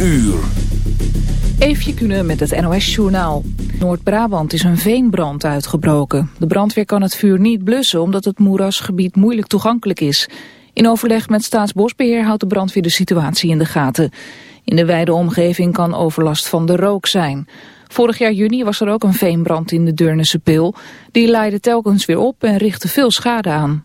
uur. Eefje kunnen met het NOS-journaal. Noord-Brabant is een veenbrand uitgebroken. De brandweer kan het vuur niet blussen omdat het moerasgebied moeilijk toegankelijk is. In overleg met Staatsbosbeheer houdt de brandweer de situatie in de gaten. In de wijde omgeving kan overlast van de rook zijn. Vorig jaar juni was er ook een veenbrand in de Deurnense Pil. Die leidde telkens weer op en richtte veel schade aan.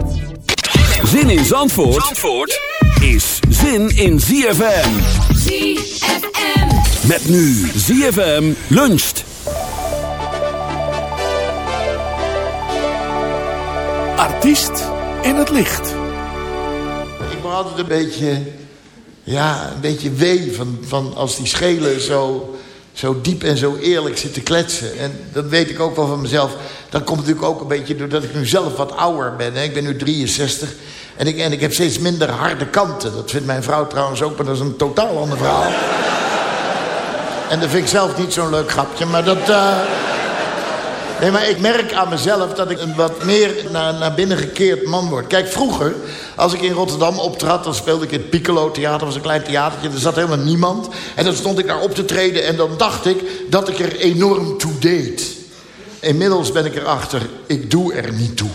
Zin in Zandvoort, Zandvoort is zin in ZFM. ZFM. Met nu ZFM luncht. Artiest in het licht. Ik word altijd een beetje, ja, een beetje wee van, van als die schelen zo, zo diep en zo eerlijk zitten kletsen. En dat weet ik ook wel van mezelf. Dat komt natuurlijk ook een beetje doordat ik nu zelf wat ouder ben. Hè. Ik ben nu 63 en ik, en ik heb steeds minder harde kanten. Dat vindt mijn vrouw trouwens ook, maar dat is een totaal ander verhaal. En dat vind ik zelf niet zo'n leuk grapje, maar dat... eh, Nee, maar ik merk aan mezelf dat ik een wat meer naar, naar binnen gekeerd man word. Kijk, vroeger, als ik in Rotterdam optrad... dan speelde ik in het Piccolo Theater, was een klein theatertje. Er zat helemaal niemand. En dan stond ik daar op te treden en dan dacht ik dat ik er enorm toe deed. Inmiddels ben ik erachter, ik doe er niet toe.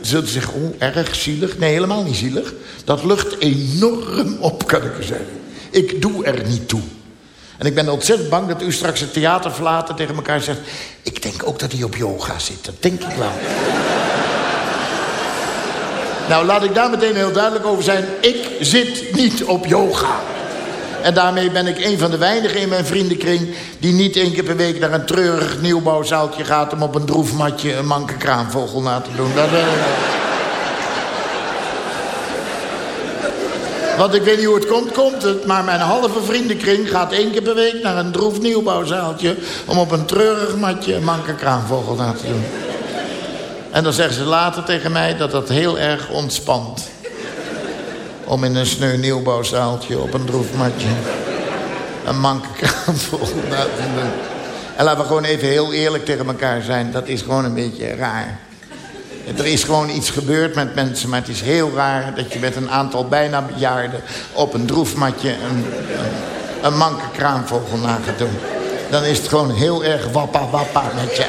Zult u zeggen, oh, erg zielig? Nee, helemaal niet zielig. Dat lucht enorm op, kan ik u zeggen. Ik doe er niet toe. En ik ben ontzettend bang dat u straks het theater verlaat... en tegen elkaar zegt... ik denk ook dat hij op yoga zit. Dat denk ik wel. nou, laat ik daar meteen heel duidelijk over zijn. Ik zit niet op yoga. En daarmee ben ik een van de weinigen in mijn vriendenkring... die niet één keer per week naar een treurig nieuwbouwzaaltje gaat... om op een droefmatje een manke kraanvogel na te doen. Dat, eh, Want ik weet niet hoe het komt, komt het. Maar mijn halve vriendenkring gaat één keer per week naar een droef nieuwbouwzaaltje... om op een treurig matje een manke kraanvogel na te doen. En dan zeggen ze later tegen mij dat dat heel erg ontspant. Om in een sneu nieuwbouwzaaltje op een droef matje... een manke kraanvogel na te doen. En laten we gewoon even heel eerlijk tegen elkaar zijn. Dat is gewoon een beetje raar. Er is gewoon iets gebeurd met mensen, maar het is heel raar... dat je met een aantal bijna bejaarden op een droefmatje... een, een, manke kraanvogel na gaat doen. Dan is het gewoon heel erg wappa wappa met je.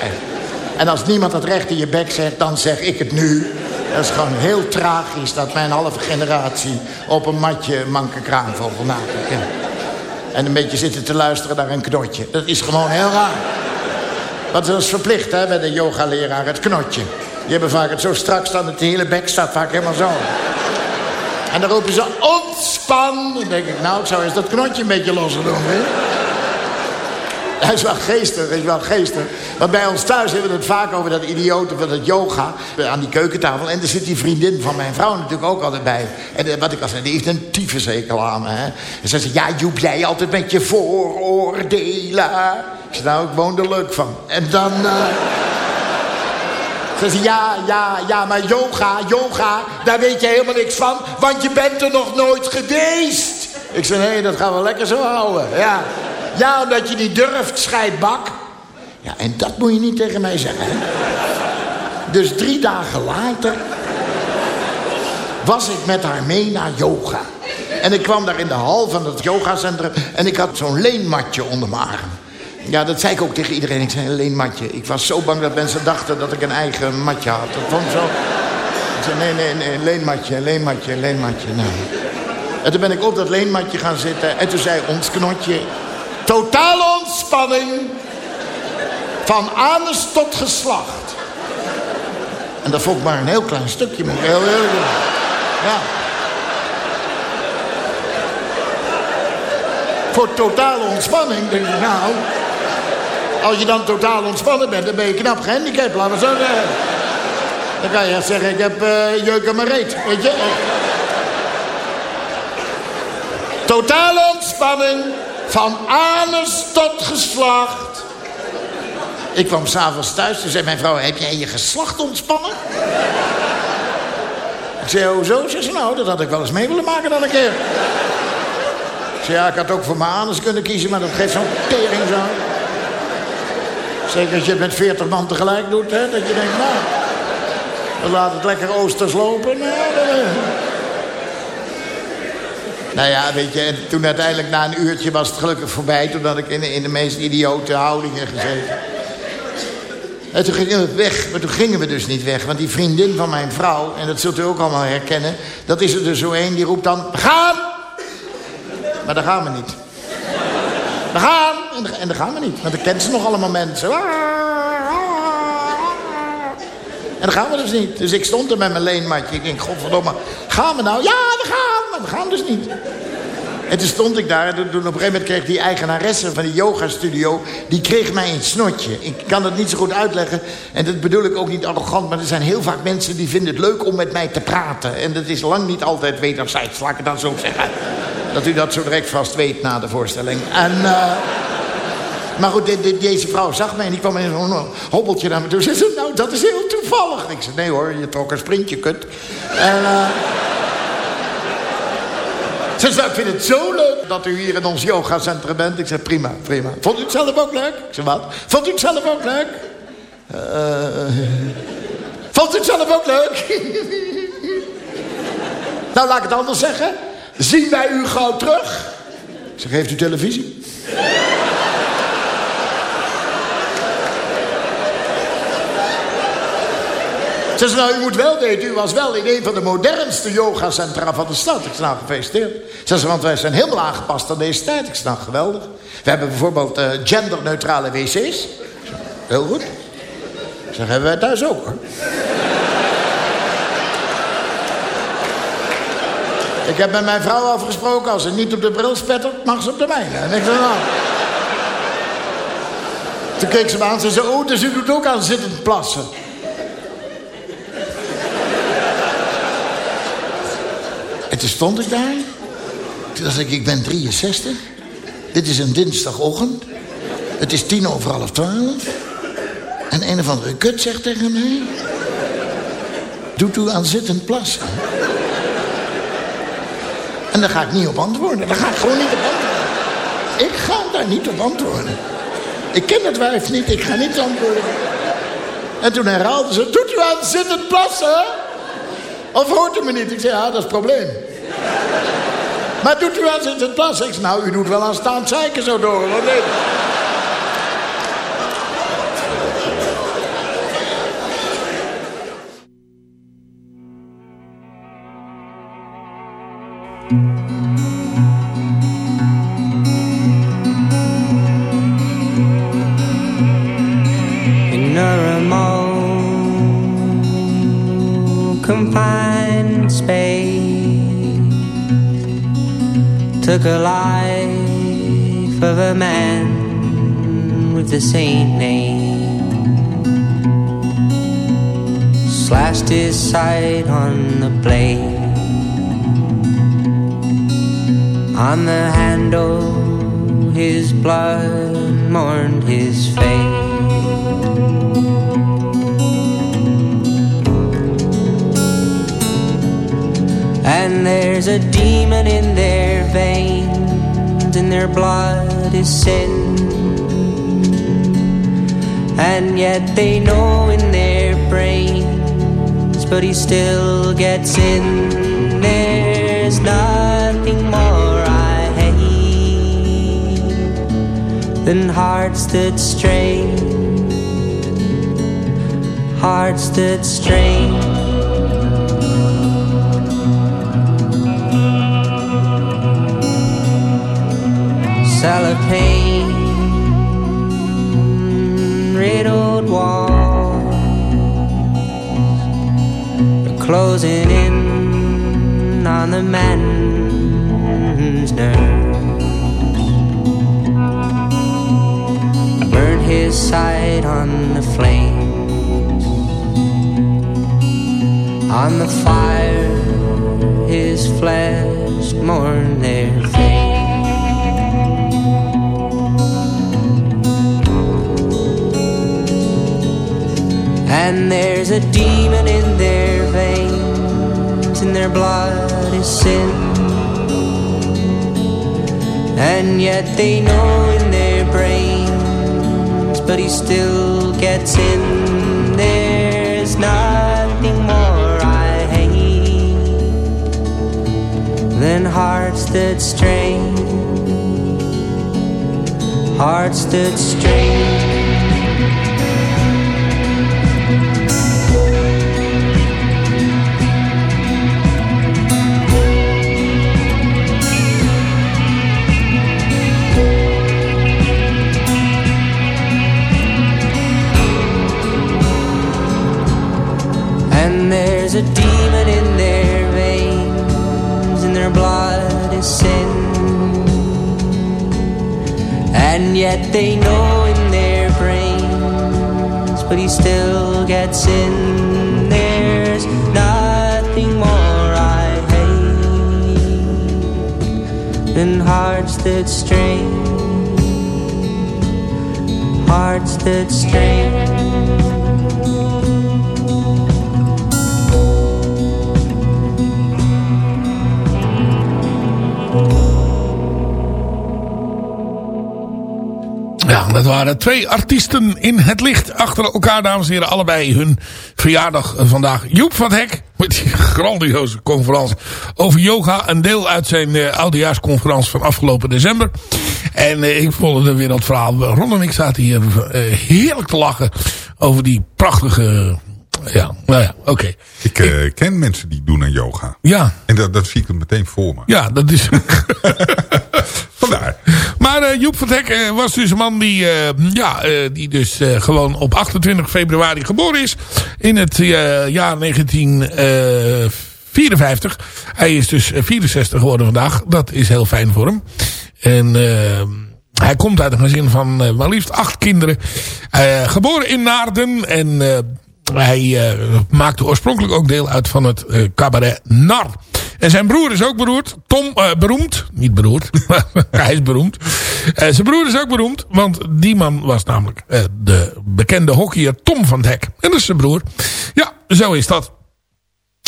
En als niemand het recht in je bek zegt, dan zeg ik het nu. Dat is gewoon heel tragisch dat mijn halve generatie... op een matje een manke kraanvogel na gaat doen. En een beetje zitten te luisteren naar een knotje. Dat is gewoon heel raar. Dat is verplicht hè, bij de yogaleraar, het knotje. Die hebben vaak het zo strak staan dat de hele bek staat vaak helemaal zo. En dan roepen ze ontspan. Dan denk ik, nou, ik zou eens dat knotje een beetje losser doen. Hè? Hij is wel geestig, hij is wel geestig. Want bij ons thuis hebben we het vaak over dat idioten van het yoga. Aan die keukentafel. En er zit die vriendin van mijn vrouw natuurlijk ook altijd bij. En eh, wat ik al zei, die heeft een tyfushekel aan. Hè? En ze zegt, ja Joep, jij altijd met je vooroordelen. Ik zeg, nou, ik woon er leuk van. En dan... Uh... Ze zei, ja, ja, ja, maar yoga, yoga, daar weet je helemaal niks van. Want je bent er nog nooit geweest. Ik zei, nee, dat gaan we lekker zo houden. Ja, ja omdat je niet durft, scheidbak. Ja, en dat moet je niet tegen mij zeggen. Dus drie dagen later was ik met haar mee naar yoga. En ik kwam daar in de hal van het yogacentrum... en ik had zo'n leenmatje onder mijn arm. Ja, dat zei ik ook tegen iedereen. Ik zei een leenmatje. Ik was zo bang dat mensen dachten dat ik een eigen matje had. Dat vond zo... Ik zei, nee, nee, nee, leenmatje, leenmatje, leenmatje. En toen ben ik op dat leenmatje gaan zitten. En toen zei ons knotje... Totale ontspanning. Van anus tot geslacht. En dat vond ik maar een heel klein stukje. Moet ik heel eerlijk Ja. Voor totale ontspanning denk ik, nou... Als je dan totaal ontspannen bent, dan ben je knap gehandicapt, laten we zo zeggen. Dan kan je zeggen, ik heb uh, jeuk aan mijn reet, weet je. Totale ontspanning, van anus tot geslacht. Ik kwam s'avonds thuis, toen zei mijn vrouw, heb jij je geslacht ontspannen? Ik zei, hoezo? Ze zei, nou, dat had ik wel eens mee willen maken dan een keer. Ik zei, ja, ik had ook voor mijn anus kunnen kiezen, maar dat geeft zo'n tering zo. Zeker als je het met 40 man tegelijk doet, hè, dat je denkt, nou, we laten het lekker oosters lopen. Nou, nou ja, weet je, en toen uiteindelijk na een uurtje was het gelukkig voorbij... toen had ik in, in de meest idiote houdingen gezeten. En toen gingen we weg, maar toen gingen we dus niet weg. Want die vriendin van mijn vrouw, en dat zult u ook allemaal herkennen... dat is er dus zo één, die roept dan, gaan! Maar daar gaan we niet. We gaan! En, daar gaan we niet, want dan kent ze nog allemaal mensen. En dan gaan we dus niet. Dus ik stond er met mijn leenmatje. Ik denk, godverdomme, gaan we nou? Ja, we gaan! Maar we gaan dus niet. En toen stond ik daar en toen op een gegeven moment kreeg die eigenaresse van die yogastudio... die kreeg mij een snotje. Ik kan het niet zo goed uitleggen. En dat bedoel ik ook niet arrogant, maar er zijn heel vaak mensen... die vinden het leuk om met mij te praten. En dat is lang niet altijd wederzijds, laat ik het dan zo zeggen. Dat u dat zo direct vast weet na de voorstelling. En... Uh... Maar goed, de, de, deze vrouw zag mij en die kwam in zo'n hobbeltje naar me toe. Ze zei, nou, dat is heel toevallig. Ik zei, nee hoor, je trok een sprintje, kut. En, uh... Ze zei, ik vind het zo leuk dat u hier in ons yogacentrum bent. Ik zei, prima, prima. Vond u het zelf ook leuk? Ik zei, wat? Vond u het zelf ook leuk? Uh... Vond u het zelf ook leuk? nou, laat ik het anders zeggen. Zien wij u gauw terug? Ik zeg, heeft u televisie? Ze zei, nou, u moet wel weten, u was wel in een van de modernste yogacentra van de stad. Ik zei, nou, gefeliciteerd. Ze want wij zijn helemaal aangepast aan deze tijd. Ik zei, nou, geweldig. We hebben bijvoorbeeld eh, genderneutrale wc's. Heel goed. Ik zeg, hebben wij thuis ook, hoor. Ik heb met mijn vrouw afgesproken, als ze niet op de bril spettert, mag ze op de mijne. En ik zei, nou... Toen keek ze me aan en zei, oh, dus u doet ook aan zittend plassen. Toen stond ik daar. Toen dacht ik, ik ben 63. Dit is een dinsdagochtend. Het is tien over half twaalf. En een of andere kut zegt tegen mij... Doet u aan zittend plassen? En daar ga ik niet op antwoorden. Daar ga ik gewoon niet op antwoorden. Ik ga daar niet op antwoorden. Ik ken het wijf niet, ik ga niet antwoorden. En toen herhaalde ze, doet u aan zittend plassen? Of hoort u me niet? Ik zei, ja, dat is het probleem. Maar doet u aan zittend plassen? Ik zei, nou, u doet wel aan staand zeiken zo door. Wat nee. in a remote confined space took a life of a man with the same name. Slashed his side on the blade. On the handle his blood mourned his fate. And there's a demon in their veins, and their blood is sin. And yet they know in their brains, but he still gets in. There's nothing more I hate than hearts that strain, hearts that strain. Cellophane riddled walls are closing in on the man's nerves. Burn his side on the flames, on the fire, his flesh mourn their fate. And there's a demon in their veins, and their blood is sin. And yet they know in their brains, but he still gets in. There's nothing more I hate than hearts that strain, hearts that strain. There's a demon in their veins, and their blood is sin. And yet they know in their brains, but he still gets in. There's nothing more I hate than hearts that strain, hearts that strain. Dat waren twee artiesten in het licht. Achter elkaar, dames en heren. Allebei hun verjaardag vandaag. Joep van Hek, met die grandioze conferentie over yoga. Een deel uit zijn uh, oudejaarsconferentie van afgelopen december. En uh, ik volgde weer dat verhaal. Ron en ik zaten hier uh, heerlijk te lachen over die prachtige ja. Nou ja, oké. Ik eh, ken mensen die doen aan yoga. Ja. En dat, dat zie ik er meteen voor me. Ja, dat is... Vandaar. Maar eh, Joep van eh, was dus een man die, eh, ja, die dus gewoon op 28 februari geboren is. In het jaar 1954. Hij is dus eh, 64 geworden vandaag. Dat is heel fijn voor hem. En hij komt uit een gezin van maar liefst acht kinderen. Geboren in Naarden. En hij eh, maakte oorspronkelijk ook deel uit van het eh, cabaret Nar. En zijn broer is ook beroerd. Tom, eh, beroemd. Niet beroerd. hij is beroemd. Zijn broer is ook beroemd. Want die man was namelijk de bekende hockeyer Tom van het Hek. En dat is zijn broer. Ja, zo is dat.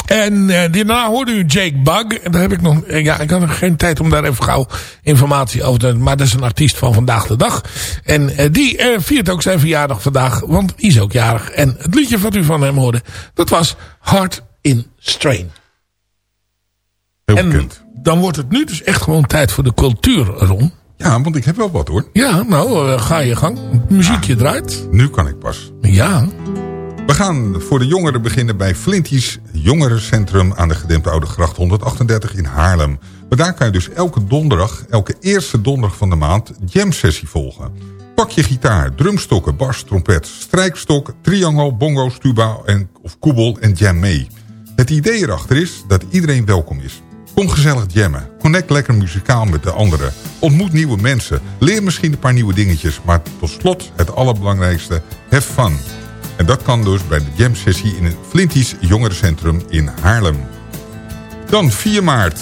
En eh, daarna hoorde u Jake Bug. En daar heb ik nog... eh, ja, ik had nog geen tijd om daar even gauw informatie over te... Maar dat is een artiest van vandaag de dag. En eh, die eh, viert ook zijn verjaardag vandaag. Want die is ook jarig. En het liedje wat u van hem hoorde... Dat was Heart in Strain. Heel en bekend. dan wordt het nu dus echt gewoon tijd voor de cultuur, Ron. Ja, want ik heb wel wat hoor. Ja, nou, ga je gang. Muziekje draait. Nu kan ik pas. Ja. We gaan voor de jongeren beginnen bij Flinties Jongerencentrum aan de gedempte Oude Gracht 138 in Haarlem. Maar daar kan je dus elke donderdag, elke eerste donderdag van de maand, jam sessie volgen. Pak je gitaar, drumstokken, bas, trompet, strijkstok, triangel, bongo, tuba en, of koebel en jam mee. Het idee erachter is dat iedereen welkom is. Kom gezellig jammen. Connect lekker muzikaal met de anderen. Ontmoet nieuwe mensen. Leer misschien een paar nieuwe dingetjes. Maar tot slot het allerbelangrijkste. Have fun. En dat kan dus bij de jam sessie in het Flinties Jongerencentrum in Haarlem. Dan 4 maart.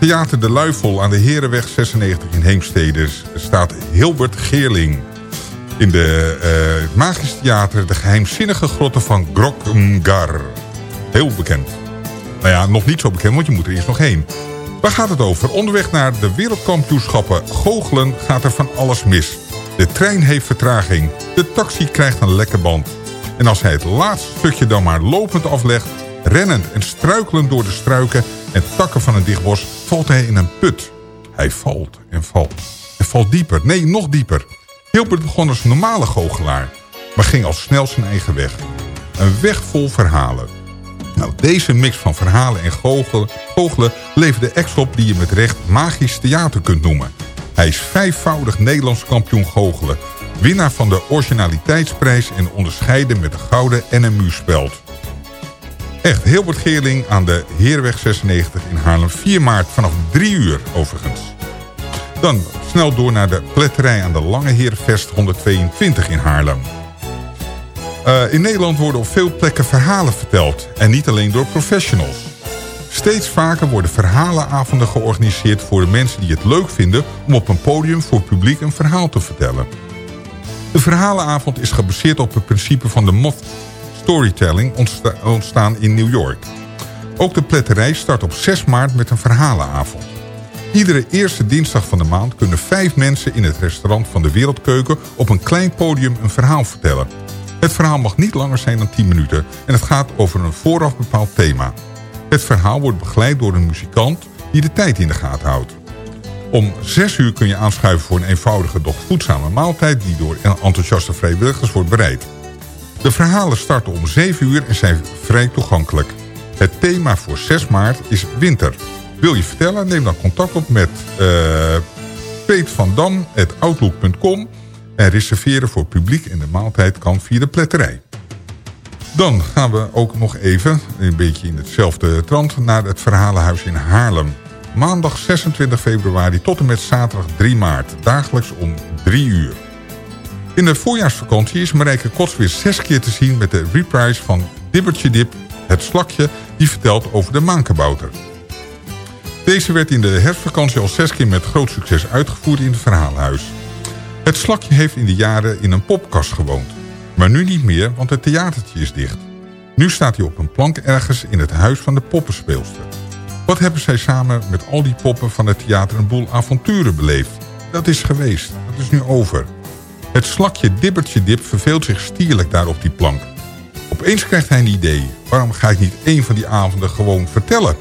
Theater De Luifel aan de Herenweg 96 in Heemstede staat Hilbert Geerling. In de eh Magisch Theater de geheimzinnige grotten van Grokmgar. Heel bekend. Nou ja, nog niet zo bekend, want je moet er eerst nog heen. Waar gaat het over? Onderweg naar de wereldkampioenschappen goochelen gaat er van alles mis. De trein heeft vertraging. De taxi krijgt een lekke band. En als hij het laatste stukje dan maar lopend aflegt... rennend en struikelend door de struiken en takken van een dicht bos... valt hij in een put. Hij valt en valt. En valt dieper. Nee, nog dieper. Hilbert begon als normale goochelaar... maar ging al snel zijn eigen weg. Een weg vol verhalen. Nou, deze mix van verhalen en goochelen, goochelen levert de ex op die je met recht magisch theater kunt noemen. Hij is vijfvoudig Nederlands kampioen goochelen. Winnaar van de originaliteitsprijs en onderscheiden met de gouden NMU-speld. Echt, Hilbert Geerling aan de Heerweg 96 in Haarlem. 4 maart vanaf 3 uur overigens. Dan snel door naar de pletterij aan de Lange Heervest 122 in Haarlem. Uh, in Nederland worden op veel plekken verhalen verteld. En niet alleen door professionals. Steeds vaker worden verhalenavonden georganiseerd voor de mensen die het leuk vinden... om op een podium voor publiek een verhaal te vertellen. De verhalenavond is gebaseerd op het principe van de moth storytelling ontsta ontstaan in New York. Ook de pletterij start op 6 maart met een verhalenavond. Iedere eerste dinsdag van de maand kunnen vijf mensen in het restaurant van de Wereldkeuken... op een klein podium een verhaal vertellen... Het verhaal mag niet langer zijn dan 10 minuten en het gaat over een vooraf bepaald thema. Het verhaal wordt begeleid door een muzikant die de tijd in de gaten houdt. Om 6 uur kun je aanschuiven voor een eenvoudige, doch voedzame maaltijd... die door enthousiaste vrijwilligers wordt bereid. De verhalen starten om 7 uur en zijn vrij toegankelijk. Het thema voor 6 maart is winter. Wil je vertellen? Neem dan contact op met uh, peetvandam.outlook.com... En reserveren voor publiek en de maaltijd kan via de pletterij. Dan gaan we ook nog even, een beetje in hetzelfde trant... naar het Verhalenhuis in Haarlem. Maandag 26 februari tot en met zaterdag 3 maart. Dagelijks om 3 uur. In de voorjaarsvakantie is Marijke Kots weer zes keer te zien... met de reprise van Dibbertje Dip, het slakje... die vertelt over de maankabouter. Deze werd in de herfstvakantie al zes keer met groot succes uitgevoerd in het Verhalenhuis. Het slakje heeft in de jaren in een popkast gewoond. Maar nu niet meer, want het theatertje is dicht. Nu staat hij op een plank ergens in het huis van de poppenspeelster. Wat hebben zij samen met al die poppen van het theater een boel avonturen beleefd? Dat is geweest, dat is nu over. Het slakje Dibbertje Dip verveelt zich stierlijk daar op die plank. Opeens krijgt hij een idee. Waarom ga ik niet één van die avonden gewoon vertellen?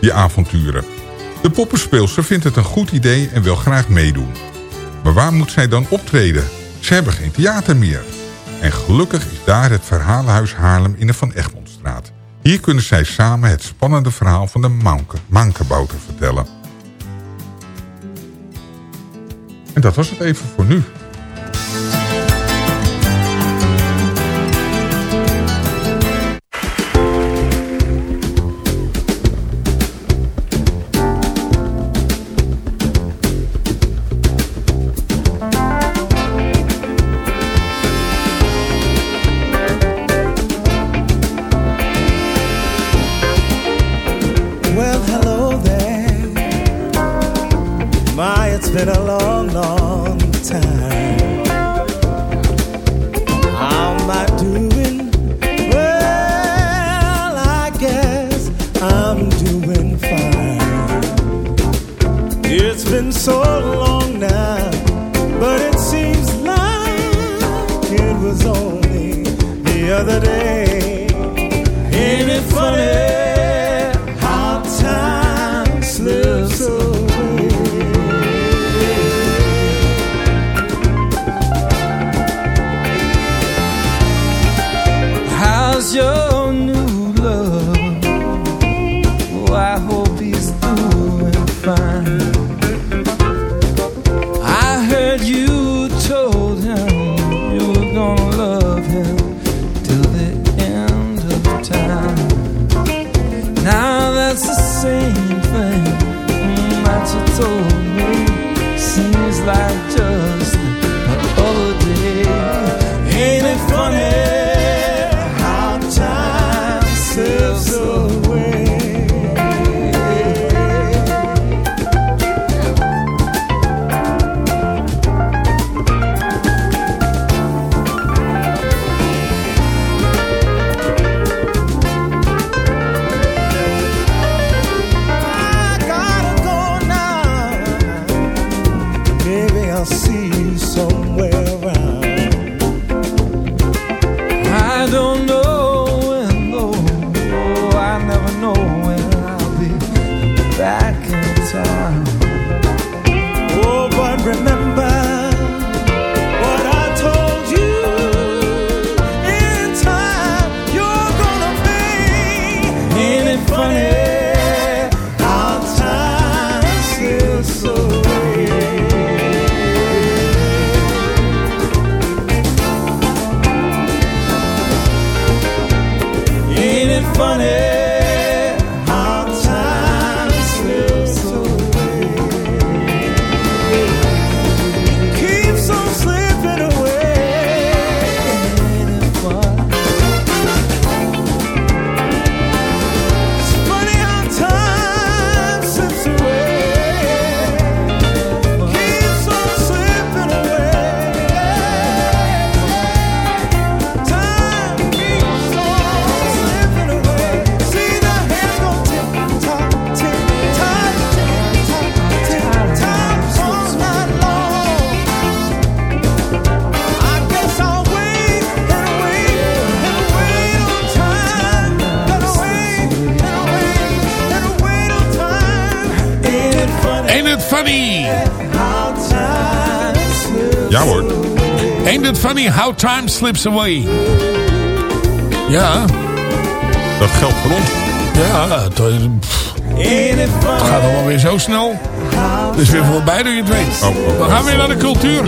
Die avonturen. De poppenspeelster vindt het een goed idee en wil graag meedoen. Maar waar moet zij dan optreden? Ze hebben geen theater meer. En gelukkig is daar het Verhalenhuis Haarlem in de Van Egmondstraat. Hier kunnen zij samen het spannende verhaal van de Manke, vertellen. En dat was het even voor nu. It's been so long now, but it seems like it was only the other day. Funny? Slips away? Ja, dat geldt voor ons. ja, het, eh, het gaat allemaal weer zo snel. Het is weer voorbij dat je het weet. Oh, oh, We gaan weer naar de cultuur.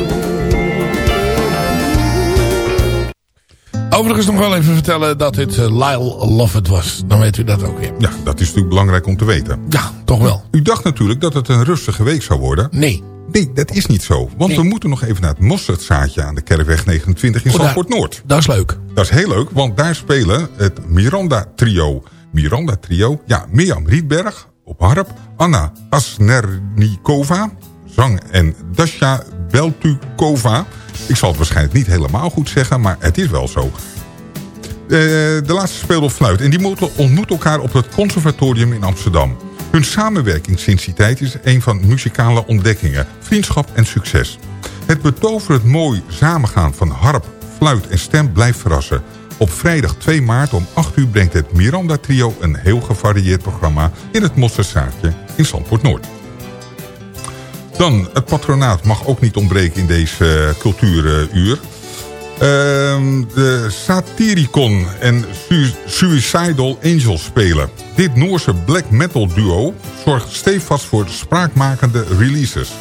Overigens nog wel even vertellen dat dit eh, Lyle Lovett was. Dan weet u dat ook weer. Ja, dat is natuurlijk belangrijk om te weten. Ja, toch wel. U dacht natuurlijk dat het een rustige week zou worden. Nee. Nee, dat is niet zo. Want Nee. we moeten nog even naar het mosterdzaadje aan de Kerkweg 29 in Oh, Zandvoort Noord. Dat is leuk. Dat is heel leuk, want daar spelen het Miranda Trio. Miranda Trio, ja, Mirjam Rietberg op harp. Anna Asnernikova, zang en Dasha Beltukova. Ik zal het waarschijnlijk niet helemaal goed zeggen, maar het is wel zo. Eh, de laatste speelde op fluit en die moeten- ontmoeten elkaar op het conservatorium in Amsterdam. Hun samenwerking sinds die tijd is een van muzikale ontdekkingen, vriendschap en succes. Het betoverend mooi samengaan van harp, fluit en stem blijft verrassen. Op vrijdag 2 maart om 8 uur brengt het Miranda Trio een heel gevarieerd programma in het Mosserzaadje in Zandvoort Noord. Dan, het patronaat mag ook niet ontbreken in deze eh, cultuuruur. Ehm, de Satyricon en Su- Suicidal Angels spelen. Dit Noorse black metal duo zorgt stevast voor spraakmakende releases.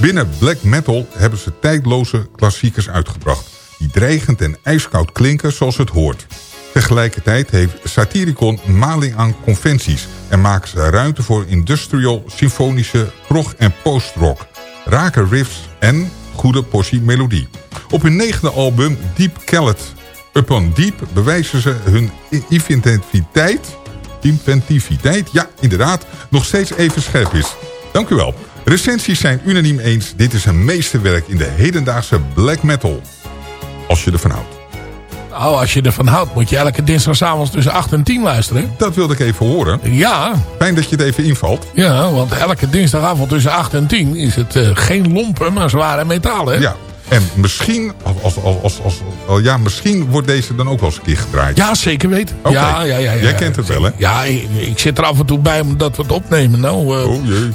Binnen black metal hebben ze tijdloze klassiekers uitgebracht... die dreigend en ijskoud klinken zoals het hoort. Tegelijkertijd heeft Satyricon maling aan conventies... en maken ze ruimte voor industrial, symfonische, prog- en post-rock... rake riffs en goede portie melodie. Op hun negende album Deep Kellet Upon Deep bewijzen ze hun inventiviteit... inventiviteit, ja inderdaad, nog steeds even scherp is. Dank u wel. Recensies zijn unaniem eens... dit is een meesterwerk in de hedendaagse black metal. Als je ervan houdt. Oh, als je ervan houdt, moet je elke dinsdagavond tussen 8 en 10 luisteren. Dat wilde ik even horen. Ja. Fijn dat je het even invalt. Ja, want elke dinsdagavond tussen 8 en 10 is het eh, geen lompen, maar zware metalen. hè? Ja, en misschien, als, als, als, ja, misschien wordt deze dan ook wel eens een keer gedraaid. Ja, zeker weten. Oké. Ja, ja, ja, ja, Jij kent het wel, hè? Ja, ik, ik zit er af en toe bij omdat we het opnemen. Nou, eh, Oh jee.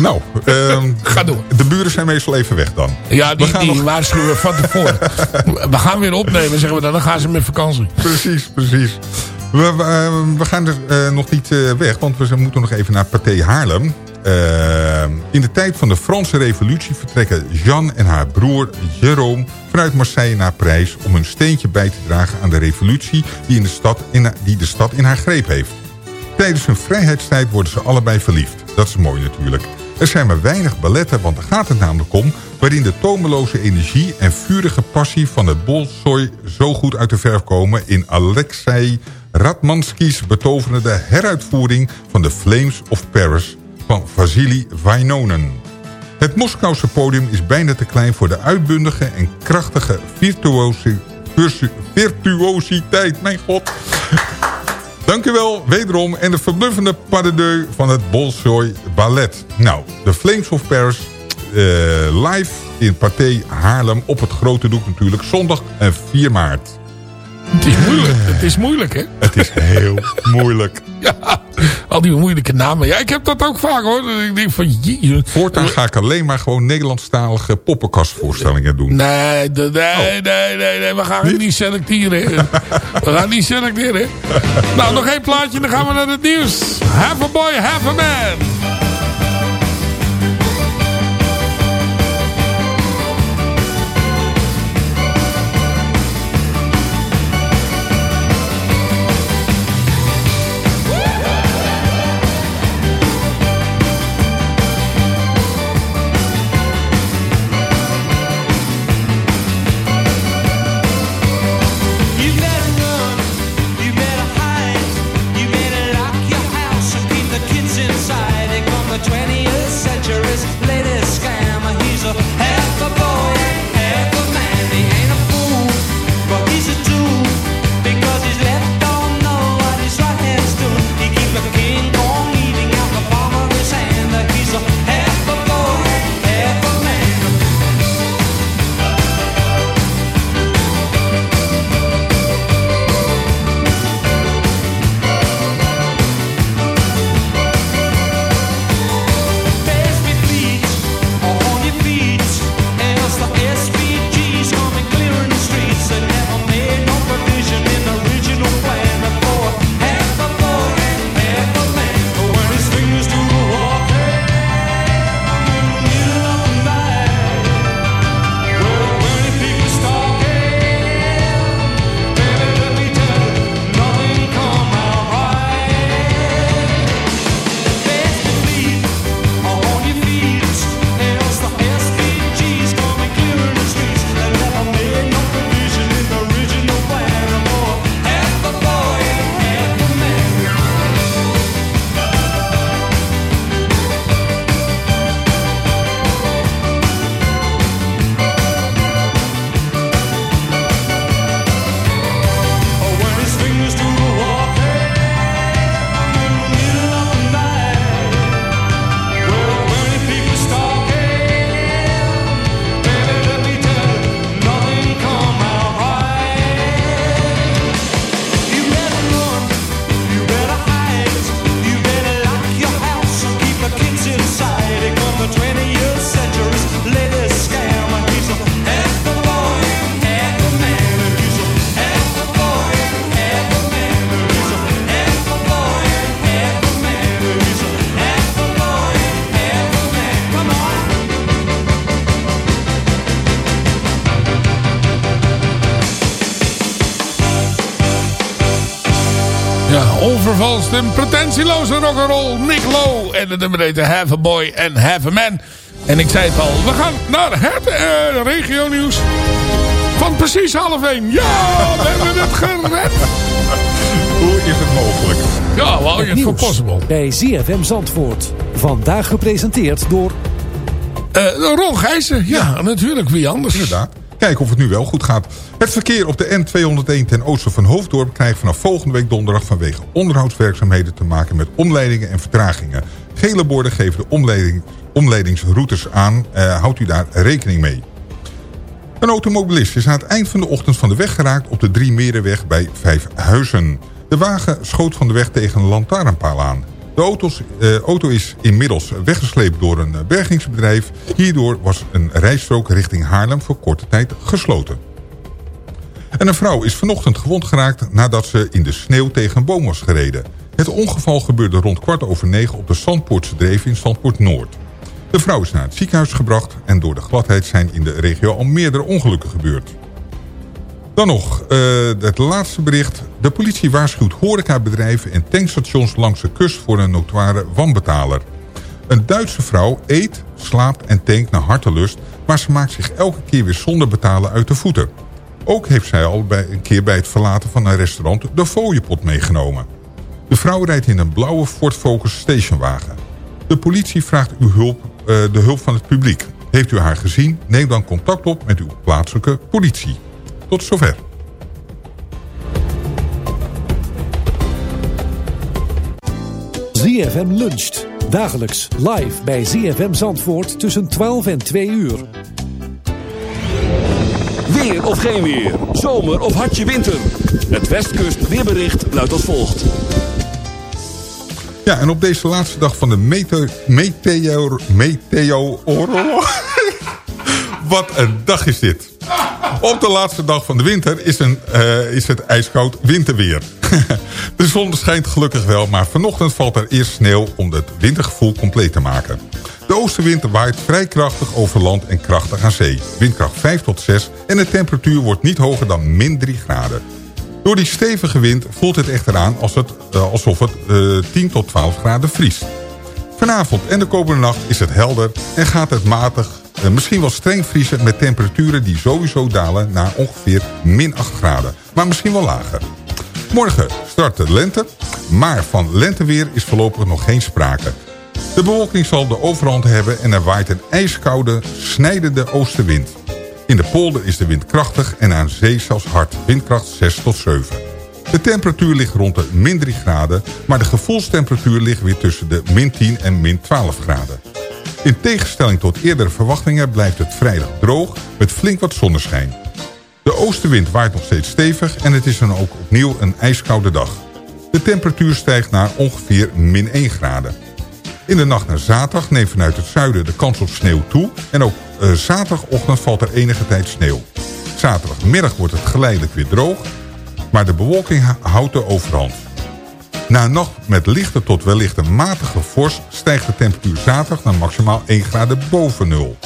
Nou, ehm, Ga door. De buren zijn meestal even weg dan. ja, die, we gaan die nog- waarschuwen van tevoren. we gaan weer opnemen, zeggen we dan. Dan gaan ze met vakantie. Precies, precies. We, we, eh, we gaan er eh, nog niet eh, weg, want we moeten nog even naar Pathé Haarlem. Eh, in de tijd van de Franse revolutie vertrekken Jeanne en haar broer Jérôme vanuit Marseille naar Parijs om hun steentje bij te dragen aan de revolutie die, in de, stad in, die de stad in haar greep heeft. Tijdens hun vrijheidstijd worden ze allebei verliefd. Dat is mooi natuurlijk. Er zijn maar weinig balletten, want er gaat het namelijk om... waarin de tomeloze energie en vurige passie van het Bolshoi... zo goed uit de verf komen in Alexei Radmanski's betoverende heruitvoering... van The Flames of Paris van Vasily Vainonen. Het Moskouse podium is bijna te klein voor de uitbundige en krachtige virtuosi- virtu- virtuositeit. Mijn god. Dank u wel, wederom. En de verbluffende pas de deux van het Bolshoi Ballet. Nou, de Flames of Paris eh, live in Pathé Haarlem op het grote doek natuurlijk. Zondag en 4 maart. Het is moeilijk. Het is moeilijk, hè? Het is heel moeilijk. Ja, al die moeilijke namen. Ja, ik heb dat ook vaak, hoor. Ik denk van. Voortaan ga ik alleen maar gewoon Nederlandstalige poppenkastvoorstellingen doen. Nee, Oh. nee, nee, nee, we gaan het niet selecteren. we gaan niet selecteren. Nou, nog één plaatje, dan gaan we naar het nieuws. Have a boy, have a man. Onvervalst en pretentieloze rock'n'roll Nick Lowe. En de nummer heette Have a Boy and Have a Man. En ik zei het al, we gaan naar het uh, regio nieuws van precies half één. Ja, we hebben het gered. Hoe is het mogelijk? Ja, well, it's for possible. Bij ZFM Zandvoort. Vandaag gepresenteerd door... Uh, Ron Gijssen, ja, ja, natuurlijk. Wie anders? Inderdaad. Kijken of het nu wel goed gaat. Het verkeer op de N201 ten oosten van Hoofddorp... krijgt vanaf volgende week donderdag vanwege onderhoudswerkzaamheden... te maken met omleidingen en vertragingen. Gele borden geven de omleiding, omleidingsroutes aan. Uh, houdt u daar rekening mee. Een automobilist is aan het eind van de ochtend van de weg geraakt... op de Drie Merenweg bij Vijfhuizen. De wagen schoot van de weg tegen een lantaarnpaal aan. De uh, auto is inmiddels weggesleept door een bergingsbedrijf. Hierdoor was een rijstrook richting Haarlem voor korte tijd gesloten. En een vrouw is vanochtend gewond geraakt nadat ze in de sneeuw tegen een boom was gereden. Het ongeval gebeurde rond kwart over negen op de Zandpoortse Dreef in Zandpoort Noord. De vrouw is naar het ziekenhuis gebracht en door de gladheid zijn in de regio al meerdere ongelukken gebeurd. Dan nog uh, het laatste bericht. De politie waarschuwt horecabedrijven en tankstations langs de kust voor een notoire wanbetaler. Een Duitse vrouw eet, slaapt en tankt naar hartelust... maar ze maakt zich elke keer weer zonder betalen uit de voeten. Ook heeft zij al bij, een keer bij het verlaten van een restaurant de fooiepot meegenomen. De vrouw rijdt in een blauwe Ford Focus stationwagen. De politie vraagt uw hulp, uh, de hulp van het publiek. Heeft u haar gezien? Neem dan contact op met uw plaatselijke politie. Tot zover. ZFM luncht. Dagelijks live bij ZFM Zandvoort tussen 12 en 2 uur. Weer of geen weer. Zomer of hartje winter. Het Westkust weerbericht luidt als volgt. Ja, en op deze laatste dag van de meteo... Meteo... Meteo... Wat een dag is dit. Op de laatste dag van de winter is, een, uh, is het ijskoud winterweer. de zon schijnt gelukkig wel, maar vanochtend valt er eerst sneeuw om het wintergevoel compleet te maken. De oostenwind waait vrij krachtig over land en krachtig aan zee. Windkracht 5 tot 6 en de temperatuur wordt niet hoger dan min 3 graden. Door die stevige wind voelt het echter aan als het, uh, alsof het uh, 10 tot 12 graden vriest. Vanavond en de komende nacht is het helder en gaat het matig misschien wel streng vriezen met temperaturen die sowieso dalen naar ongeveer min 8 graden. Maar misschien wel lager. Morgen start de lente, maar van lenteweer is voorlopig nog geen sprake. De bewolking zal de overhand hebben en er waait een ijskoude, snijdende oostenwind. In de polder is de wind krachtig en aan zee zelfs hard, windkracht 6 tot 7. De temperatuur ligt rond de min 3 graden, maar de gevoelstemperatuur ligt weer tussen de min 10 en min 12 graden. In tegenstelling tot eerdere verwachtingen blijft het vrijdag droog met flink wat zonneschijn. De oostenwind waait nog steeds stevig en het is dan ook opnieuw een ijskoude dag. De temperatuur stijgt naar ongeveer min 1 graden. In de nacht naar zaterdag neemt vanuit het zuiden de kans op sneeuw toe... en ook uh, zaterdagochtend valt er enige tijd sneeuw. Zaterdagmiddag wordt het geleidelijk weer droog... maar de bewolking houdt de overhand. Na een nacht met lichte tot wellicht een matige vorst... stijgt de temperatuur zaterdag naar maximaal 1 graden boven nul.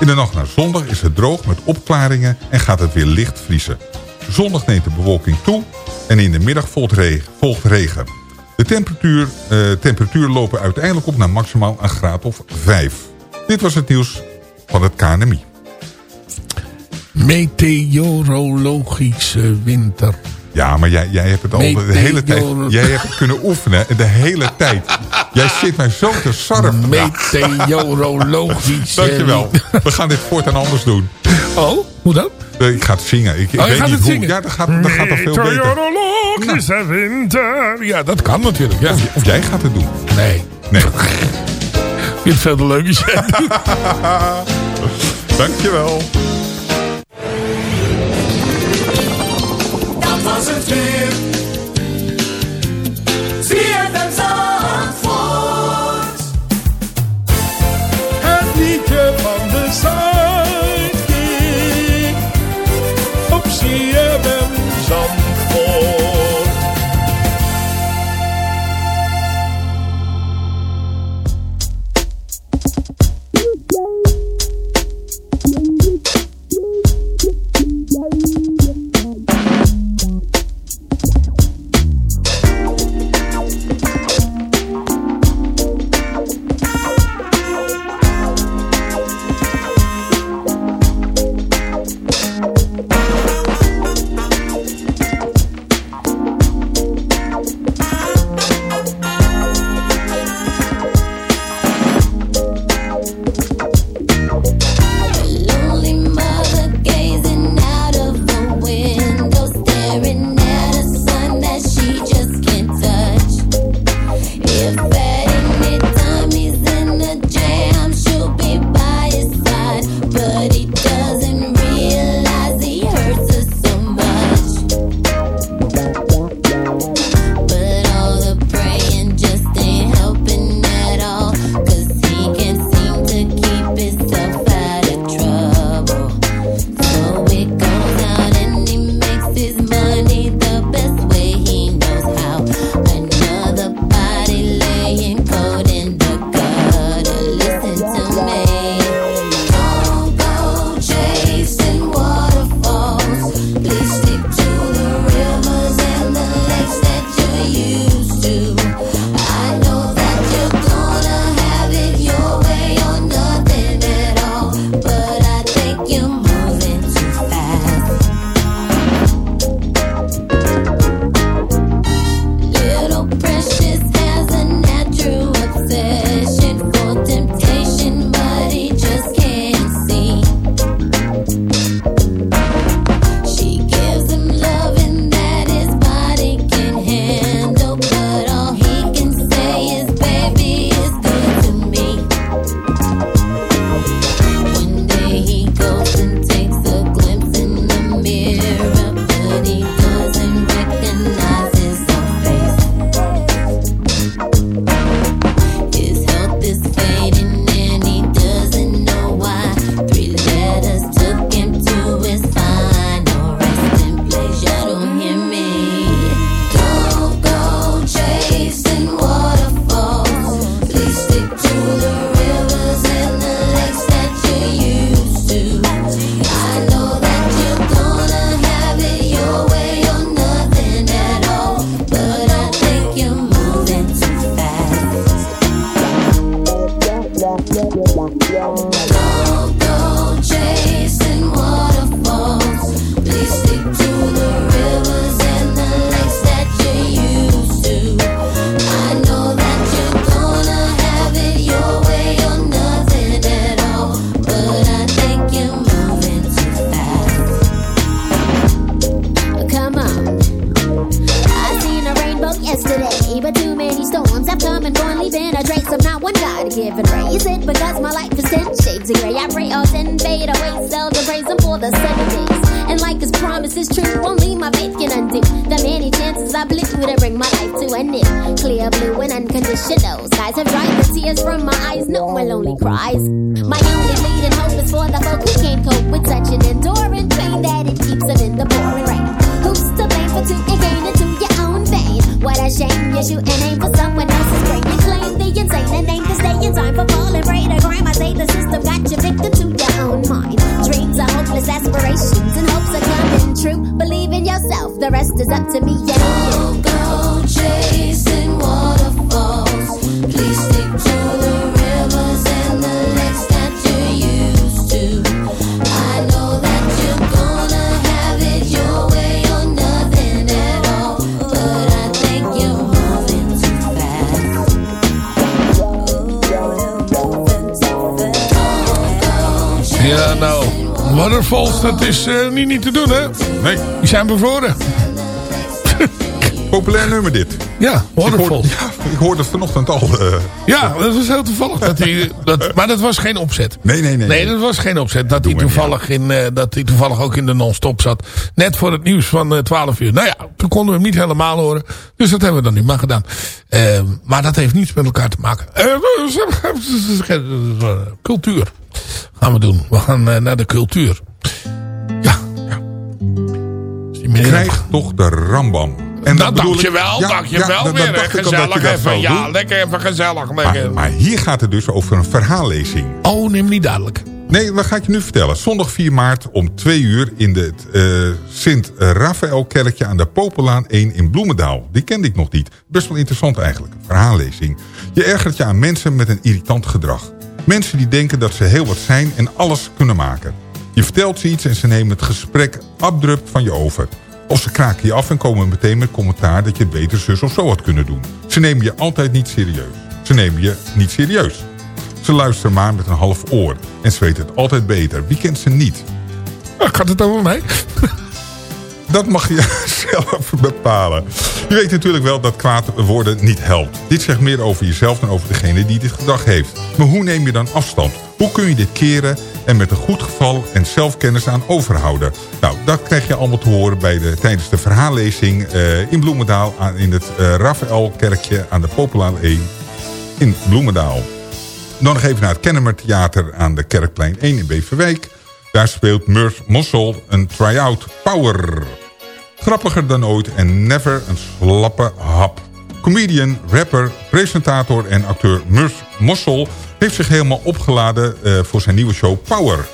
In de nacht naar zondag is het droog met opklaringen en gaat het weer licht vriezen. Zondag neemt de bewolking toe en in de middag volgt regen. Volgt regen. De temperatuur, uh, temperatuur lopen uiteindelijk op naar maximaal een graad of 5. Dit was het nieuws van het KNMI. Meteorologische winter. Ja, maar jij, jij hebt het al de hele tijd... Jij hebt het kunnen oefenen de hele tijd. Jij zit mij zo te sarren. Meteorologisch. Dankjewel. We gaan dit voortaan anders doen. Oh, hoe dan? Ik ga het zingen. Ik, ik oh, weet niet hoe. zingen? Ja, dat gaat, dat gaat al veel beter. Meteorologische winter. Ja, dat kan natuurlijk. Ja. Of, of jij gaat het doen. Nee. Nee. Ik vind het veel te leuk als jij het doet. Dankjewel. Dat is eh, niet, niet te doen, hè? Nee. Die zijn bevroren. Populair nummer dit. Ja, Waterfalls. Ik hoorde, ja, ik hoorde het vanochtend al. eh, Ja, dat was heel toevallig. Dat hij, dat, maar dat was geen opzet. nee, nee, nee. Nee, dat was geen opzet. Dat hij, toevallig in, eh, dat hij toevallig ook in de non-stop zat. Net voor het nieuws van eh, 12 uur. Nou ja, toen konden we hem niet helemaal horen. Dus dat hebben we dan nu maar gedaan. Eh, maar dat heeft niets met elkaar te maken. Eh, cultuur gaan we doen. We gaan eh, naar de cultuur. Krijg toch de rambam. En Nou, bedoel ik- dankjewel, Ja, dankjewel ja, dat- weer. dat dat je Gezellig dat even. Ja, doen. lekker even gezellig. Lekker. Maar, maar hier gaat het dus over een verhaallezing. Oh, neem niet duidelijk. Nee, dat ga ik je nu vertellen. Zondag 4 maart om 2 uur in de eh, Sint-Raphaël-kerkje aan de Popelaan 1 in Bloemendaal. Die kende ik nog niet. Best wel interessant eigenlijk, een verhaallezing. Je ergert je aan mensen met een irritant gedrag. Mensen die denken dat ze heel wat zijn en alles kunnen maken. Je vertelt ze iets en ze nemen het gesprek abrupt van je over. Of ze kraken je af en komen meteen met commentaar dat je het beter zus of zo had kunnen doen. Ze nemen je altijd niet serieus. Ze nemen je niet serieus. Ze luisteren maar met een half oor. En ze weten het altijd beter. Wie kent ze niet? Gaat het over mij? Dat mag je zelf bepalen. Je weet natuurlijk wel dat kwaad worden niet helpt. Dit zegt meer over jezelf dan over degene die dit gedrag heeft. Maar hoe neem je dan afstand? Hoe kun je dit keren en met een goed geval en zelfkennis aan overhouden? Nou, dat krijg je allemaal te horen bij de, tijdens de verhaallezing eh, in Bloemendaal... Aan, in het eh Raphaël-kerkje aan de Populaan 1 in Bloemendaal. Dan nog even naar het Kennemer Theater aan de Kerkplein 1 in Beverwijk. Daar speelt Murph Mossel een try-out power. Grappiger dan ooit en never een slappe hap. Comedian, rapper, presentator en acteur Murph Mossel... heeft zich helemaal opgeladen eh, voor zijn nieuwe show Power.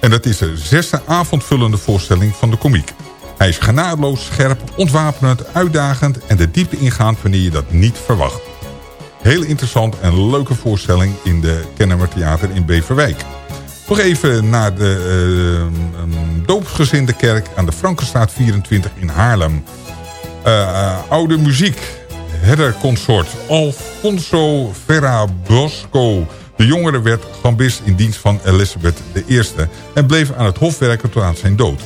En dat is de zesde avondvullende voorstelling van de komiek. Hij is genadeloos, scherp, ontwapenend, uitdagend... en de diepte ingaand wanneer je dat niet verwacht. Heel interessant en leuke voorstelling in de Kennemer Theater in Beverwijk. Nog even naar de uh, kerk aan de Frankenstraat 24 in Haarlem. Uh, oude muziek. Herderconsort Alfonso Ferrabosco. De jongere werd gambist in dienst van Elizabeth I. En bleef aan het hof werken tot aan zijn dood.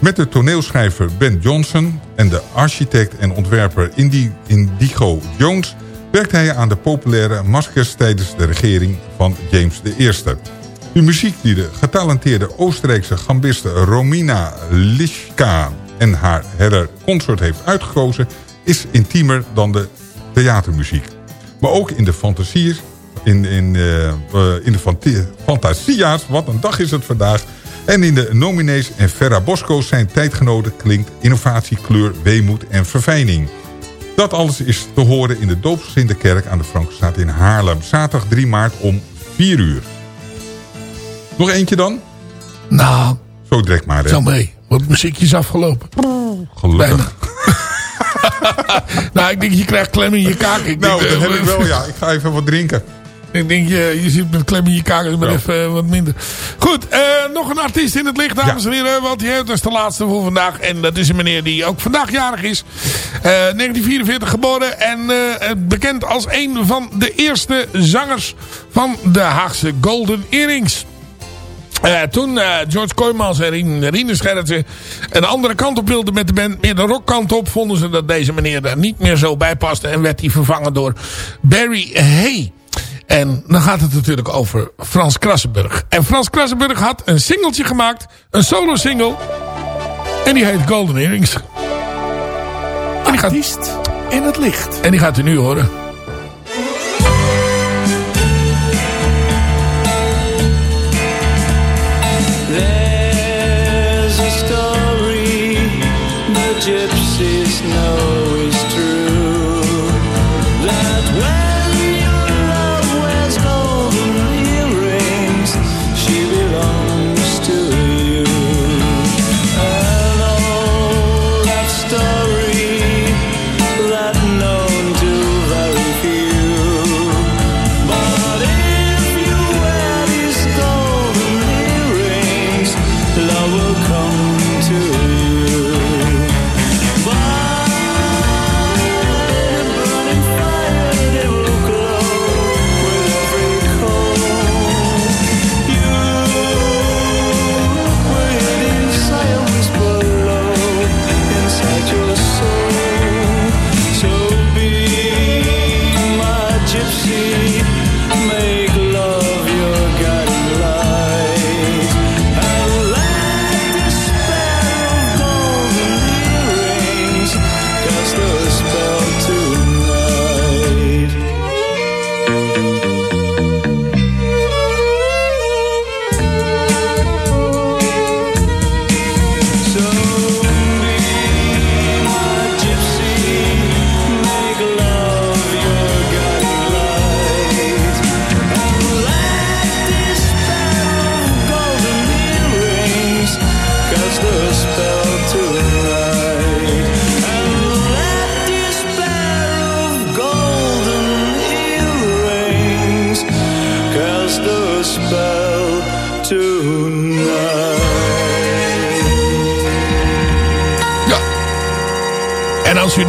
Met de toneelschrijver Ben Johnson en de architect en ontwerper Indigo Jones werkte hij aan de populaire maskers tijdens de regering van James I. De muziek die de getalenteerde Oostenrijkse gambiste Romina Lischka en haar herder consort heeft uitgekozen... is intiemer dan de theatermuziek. Maar ook in de fantasies, in, in, uh, uh, in de fantasia's, wat een dag is het vandaag... en in de nominees en Ferrabosco's zijn tijdgenoten klinkt innovatie, kleur, weemoed en verfijning... Dat alles is te horen in de doopsgezinde kerk aan de Frankenstraat in Haarlem. Zaterdag 3 maart om 4 uur. Nog eentje dan? Nou. Zo direct maar. Hè? Zo mee. Want muziekje is afgelopen. Gelukkig. nou, ik denk je krijgt klem in je kaak. Ik nou, denk, dat uh, heb ik wel, ja. Ik ga even wat drinken. Ik denk, je, je zit met klem in je kaak, dus maar Ja. even uh, wat minder. Goed, uh, nog een artiest in het licht, dames ja. en heren. Want die heeft, dat is de laatste voor vandaag. En dat is een meneer die ook vandaag jarig is. 1944 geboren en bekend als een van de eerste zangers van de Haagse Golden Earrings. Uh, toen uh, George Kooijmans en Rien Scherritsen een andere kant op wilden met de band, meer de rockkant op, vonden ze dat deze meneer daar niet meer zo bij paste en werd hij vervangen door Barry Hay. En dan gaat het natuurlijk over Frans Krassenburg. En Frans Krassenburg had een singeltje gemaakt. Een solo single. En die heet Golden Earrings. En die gaat, in het licht. En die gaat u nu horen.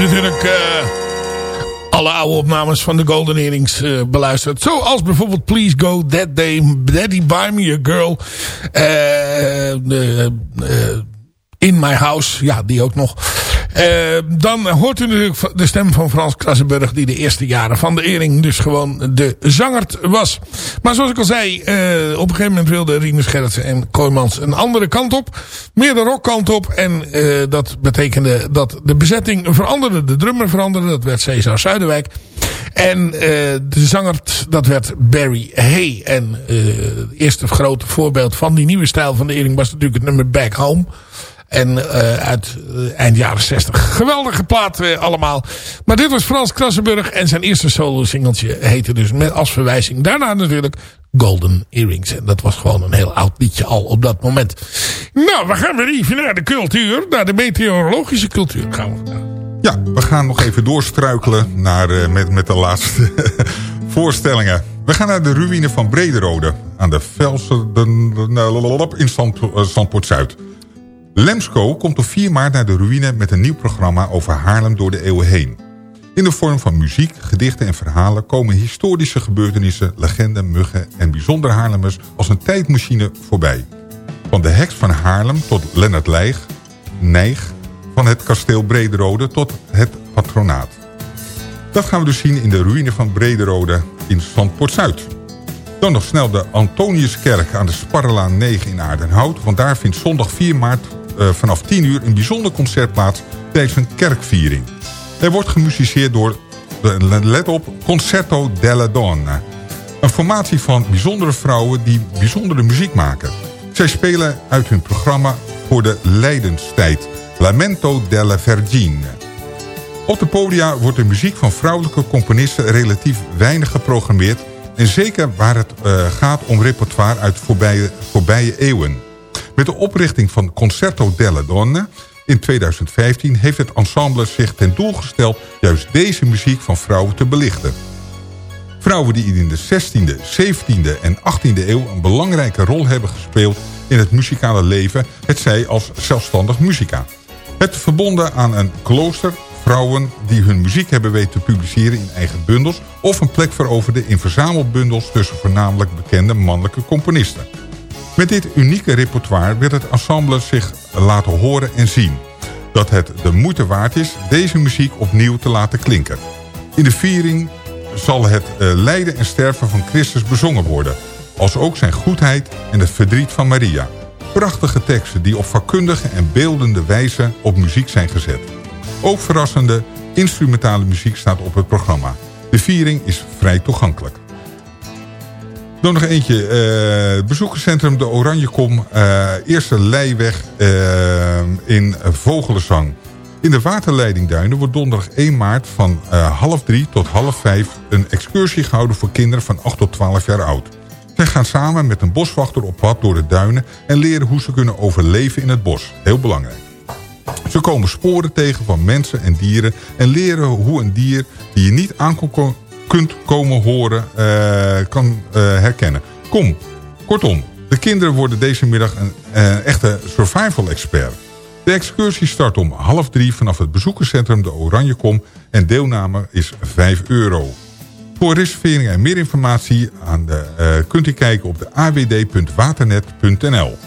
Natuurlijk eh, alle oude opnames van de Golden Earrings eh, beluistert. Zoals bijvoorbeeld Please Go That Day, Daddy Buy Me A Girl. eh, in My House, ja die ook nog. Eh, dan hoort u natuurlijk de stem van Frans Krassenburg... die de eerste jaren van de Eering dus gewoon de zangert was. Maar zoals ik al zei, eh, op een gegeven moment wilden Rinus Gerritsen en Kooijmans een andere kant op. Meer de rockkant op. En eh, dat betekende dat de bezetting veranderde. De drummer veranderde. Dat werd Cesar Zuiderwijk. En de zanger, dat werd Barry Hay. En het eerste grote voorbeeld van die nieuwe stijl van de Eering... was natuurlijk het nummer Back Home... En eh, uit eh, eind jaren 60. Geweldige plaat eh, allemaal. Maar dit was Frans Krassenburg. En zijn eerste solo singeltje heette dus met als verwijzing. Daarna natuurlijk Golden Earrings. En dat was gewoon een heel oud liedje al op dat moment. Nou, we gaan weer even naar de cultuur. Naar de meteorologische cultuur gaan we. Ja, we gaan nog even doorstruikelen naar, eh, met, met de laatste voorstellingen. We gaan naar de ruïne van Brederode aan de Velsen in Zand- eh, Zandpoort Zuid. Lemsco komt op 4 maart naar de ruïne met een nieuw programma over Haarlem door de eeuwen heen. In de vorm van muziek, gedichten en verhalen komen historische gebeurtenissen, legenden, muggen en bijzondere Haarlemmers als een tijdmachine voorbij. Van de heks van Haarlem tot Lennart Leig, Nijg, van het kasteel Brederode tot het patronaat. Dat gaan we dus zien in de ruïne van Brederode in Zandpoort Zuid. Dan nog snel de Antoniuskerk aan de Sparrelaan 9 in Aardenhout. Want daar vindt zondag 4 maart eh, vanaf 10 uur een bijzonder concert plaats tijdens een kerkviering. Er wordt gemusiceerd door, let op, Concerto della Donna. Een formatie van bijzondere vrouwen die bijzondere muziek maken. Zij spelen uit hun programma voor de Leidenstijd, Lamento della Vergine. Op de podia wordt de muziek van vrouwelijke componisten relatief weinig geprogrammeerd... en zeker waar het eh, gaat om repertoire uit voorbije eeuwen. Met de oprichting van Concerto della Donne in 2015 heeft het ensemble zich ten doel gesteld... juist deze muziek van vrouwen te belichten. Vrouwen die in de 16e, 17e en 18e eeuw een belangrijke rol hebben gespeeld in het muzikale leven, het zij als zelfstandig muzika. Het verbonden aan een klooster, vrouwen die hun muziek hebben weten te publiceren in eigen bundels of een plek veroverde in verzamelbundels tussen voornamelijk bekende mannelijke componisten. Met dit unieke repertoire wil het ensemble zich laten horen en zien. Dat het de moeite waard is deze muziek opnieuw te laten klinken. In de viering zal het eh, lijden en sterven van Christus bezongen worden. Als ook zijn goedheid en het verdriet van Maria. Prachtige teksten die op vakkundige en beeldende wijze op muziek zijn gezet. Ook verrassende instrumentale muziek staat op het programma. De viering is vrij toegankelijk. Dan nog eentje. eh bezoekerscentrum De Oranjekom. eh eerste Leijweg eh, in Vogelenzang. In de waterleidingduinen wordt donderdag 1 maart van half drie tot half vijf... een excursie gehouden voor kinderen van 8 tot 12 jaar oud. Zij gaan samen met een boswachter op pad door de duinen... en leren hoe ze kunnen overleven in het bos. Heel belangrijk. Ze komen sporen tegen van mensen en dieren... en leren hoe een dier die je niet aan kunt komen horen eh, kan eh, herkennen. Kom, kortom, de kinderen worden deze middag een eh, echte survival expert. De excursie start om half drie vanaf het bezoekerscentrum de Oranjekom... en deelname is 5 euro. Voor reserveringen en meer informatie aan de, kunt u kijken op de awd.waternet.nl.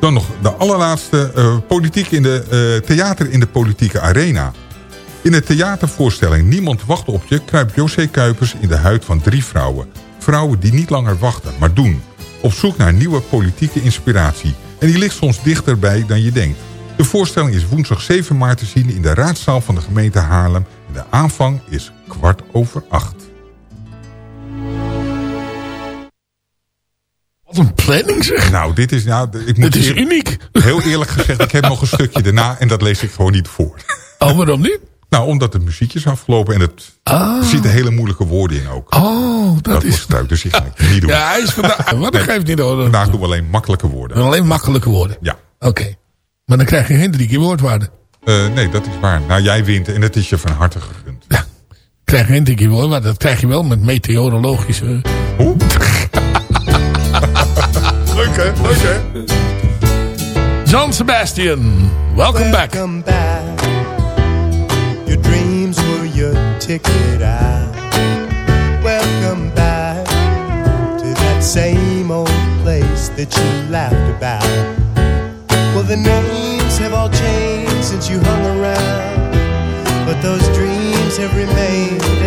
Dan nog de allerlaatste politiek in de, theater in de politieke arena. In de theatervoorstelling Niemand wacht op je... kruipt José Kuipers in de huid van drie vrouwen. Vrouwen die niet langer wachten, maar doen. Op zoek naar nieuwe politieke inspiratie. En die ligt soms dichterbij dan je denkt. De voorstelling is woensdag 7 maart te zien in de raadzaal van de gemeente Haarlem. En de aanvang is kwart over acht. Wat een planning zeg. Nou, dit is, nou, ik moet Dit is uniek. Heel eerlijk gezegd, ik heb nog een stukje daarna en dat lees ik gewoon niet voor. Oh, waarom niet? Nou, omdat het muziek is afgelopen en het, er zitten hele moeilijke woorden in ook. Oh, dat, Dat is... het dus die ga ik niet doen. Ja, hij is vandaag... Wat, dat geeft niet hoor. Vandaag doen we alleen makkelijke woorden. Alleen makkelijke woorden. Ja. Oké. Maar dan krijg je geen drie keer woordwaarde. Eh, nee, dat is waar. Nou, jij wint en het is je van harte gegund. Krijg je geen drie keer woordwaarde. Dat krijg je wel met meteorologische... Hoe? Leuk hè? Leuk hè? John Sebastian, welcome back. Welcome back. Dreams were your ticket out. Welcome back to that same old place that you laughed about. Well, the names have all changed since you hung around. But those dreams have remained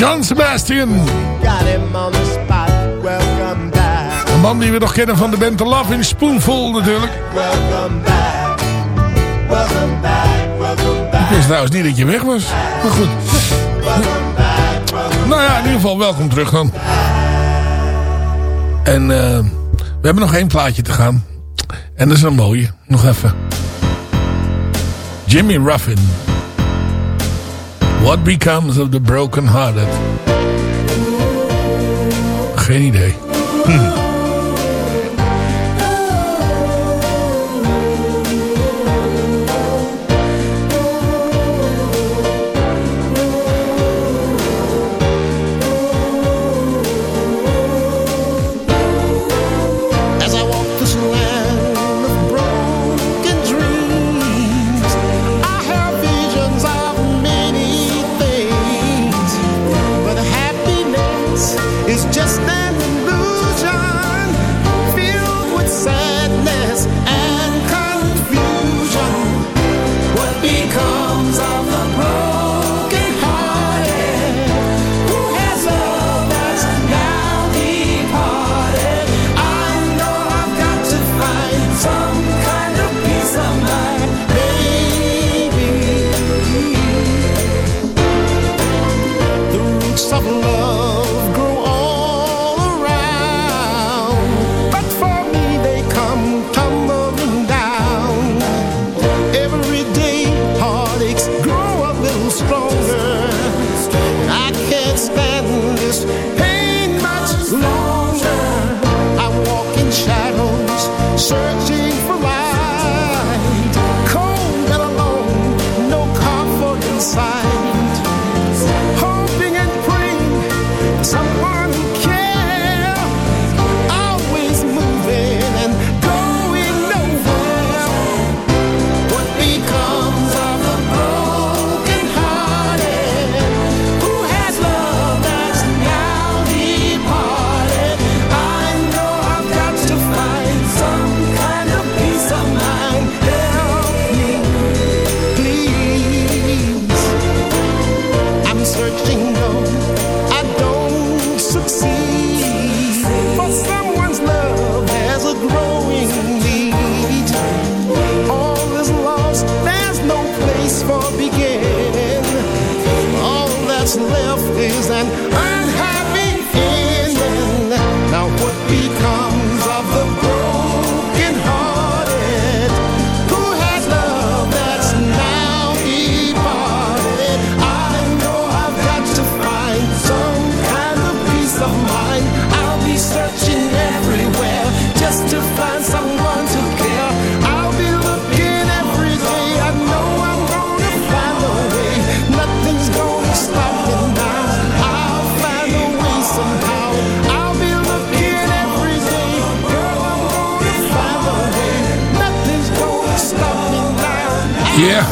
John Sebastian. Got him on the spot. Welcome back. Een man die we nog kennen van de band The Love in Spoonful natuurlijk. Welcome back. Welcome back, welcome back. Ik wist trouwens niet dat je weg was. Maar goed. Nou ja, in ieder geval welkom terug dan. En eh, we hebben nog één plaatje te gaan. En dat is een mooie. Nog even. Jimmy Ruffin. What Becomes of the Broken Hearted? Geen idee. Hm. Ja.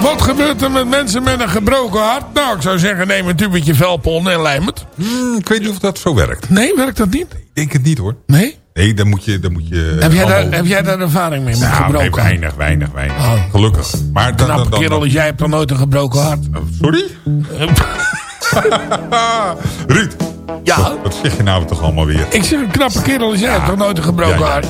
Wat gebeurt er met mensen met een gebroken hart? Nou, ik zou zeggen, neem een tubetje velpon en lijm het. Hmm, ik weet niet of dat zo werkt. Nee, werkt dat niet? Ik denk het niet hoor. Nee? Nee, dan moet je... Dan moet je Heb jij, daar, heb jij daar ervaring mee met Nou, gebroken nee, weinig, weinig, weinig. Oh. Gelukkig. Maar dan, Knappe dan, dan, kerel jij hebt dan nooit een gebroken hart. Sorry? Ruud. Ja? Wat, wat zeg je nou toch allemaal weer? Ik zeg een knappe kerel als jij toch nooit een gebroken Ja,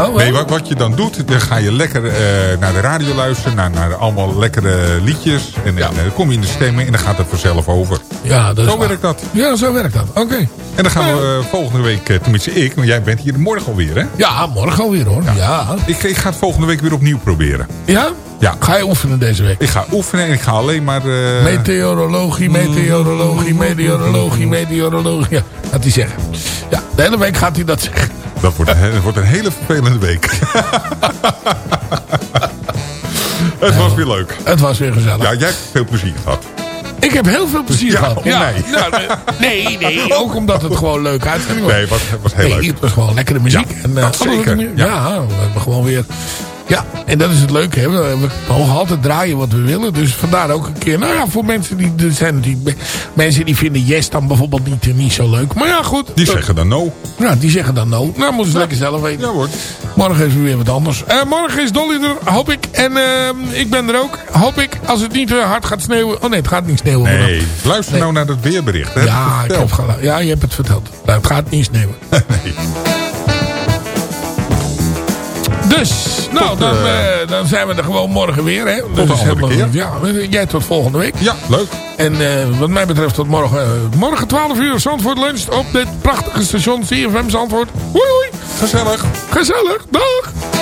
Oh? Nee, wat, wat je dan doet, dan ga je lekker eh, naar de radio luisteren. Naar, naar allemaal lekkere liedjes. En, en, dan kom je in de stemming en dan gaat het vanzelf over. Ja, dat is Zo waar. werkt dat. Ja, zo werkt dat. Oké. En dan gaan we eh, volgende week, eh, tenminste ik, want jij bent hier morgen alweer hè? Ja, morgen alweer hoor. Ja. Ik, ik ga het volgende week weer opnieuw proberen. Ja? Ja. Ga je oefenen deze week? Ik ga oefenen en ik ga alleen maar... Meteorologie, meteorologie, meteorologie, meteorologie. Ja, gaat hij zeggen. Ja, de hele week gaat hij dat zeggen. Dat wordt, een, dat wordt een hele vervelende week. het was weer leuk. Het was weer gezellig. Ja, jij hebt veel plezier gehad. Ik heb heel veel plezier Ja, gehad. om mij. Ja, nee, nee, ook omdat het gewoon leuk uitging. Nee, het was, het was heel nee, leuk. het was gewoon lekkere muziek. Ja, en, eh, dat zeker. Ja. Ja. we hebben gewoon weer... Ja, en dat is het leuke. Hè? We, mogen altijd draaien wat we willen. Dus vandaar ook een keer... Nou ja, voor mensen die... Er zijn natuurlijk mensen die vinden Yes dan bijvoorbeeld niet, niet zo leuk. Maar ja, goed. Die dat- zeggen dan no. Ja, die zeggen dan no. Nou, moeten ze lekker zelf weten. Ja hoor. Morgen is er weer wat anders. Eh, morgen is Dolly er, hoop ik. En eh, ik ben er ook, hoop ik. Als het niet eh, hard gaat sneeuwen. Oh nee, het gaat niet sneeuwen. Nee, luister Nee. nou naar dat weerbericht. Heb Ja, ik heb ja, je hebt het verteld. Nou, het gaat niet sneeuwen. Nee. Dus, nou, Tot, dan, eh, eh, dan zijn we er gewoon morgen weer. Hè. de andere keer. Ja, jij tot volgende week. Ja, leuk. En eh, wat mij betreft tot morgen. morgen 12 uur Zandvoort lunch op dit prachtige station CFM Zandvoort. Hoi hoi. Gezellig. Gezellig. Dag.